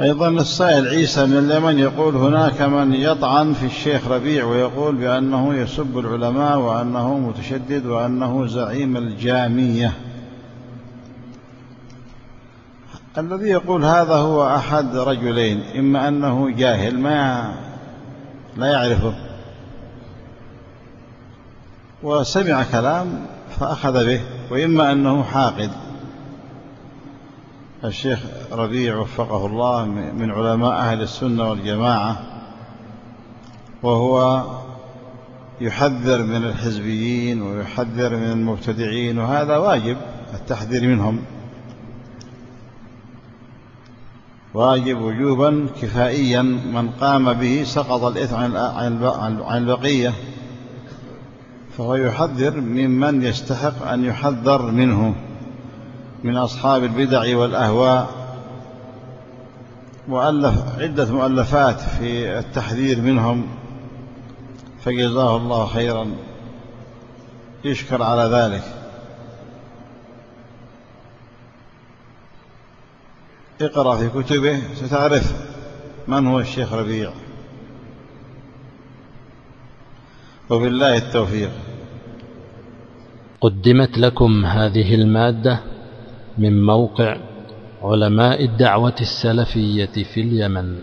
أيضا السائل عيسى من اليمن يقول هناك من يطعن في الشيخ ربيع ويقول بأنه يسب العلماء وأنه متشدد وأنه زعيم الجامية. الذي يقول هذا هو أحد رجلين إما أنه جاهل ما لا يعرفه. وسمع كلام فأخذ به وإما أنه حاقد. الشيخ ربيع وفقه الله من علماء أهل السنة والجماعة وهو يحذر من الحزبيين ويحذر من المبتدعين وهذا واجب التحذير منهم. واجب وجوبا كفائيا من قام به سقط الإثم عن البقية. فهو يحذر ممن يستحق أن يحذر منه. من أصحاب البدع والأهواء مؤلف عدة مؤلفات في التحذير منهم فجزاه الله خيرا يشكر على ذلك. اقرأ في كتبه ستعرف من هو الشيخ ربيع. وبالله التوفيق. قدمت لكم هذه المادة من موقع علماء الدعوة السلفية في اليمن.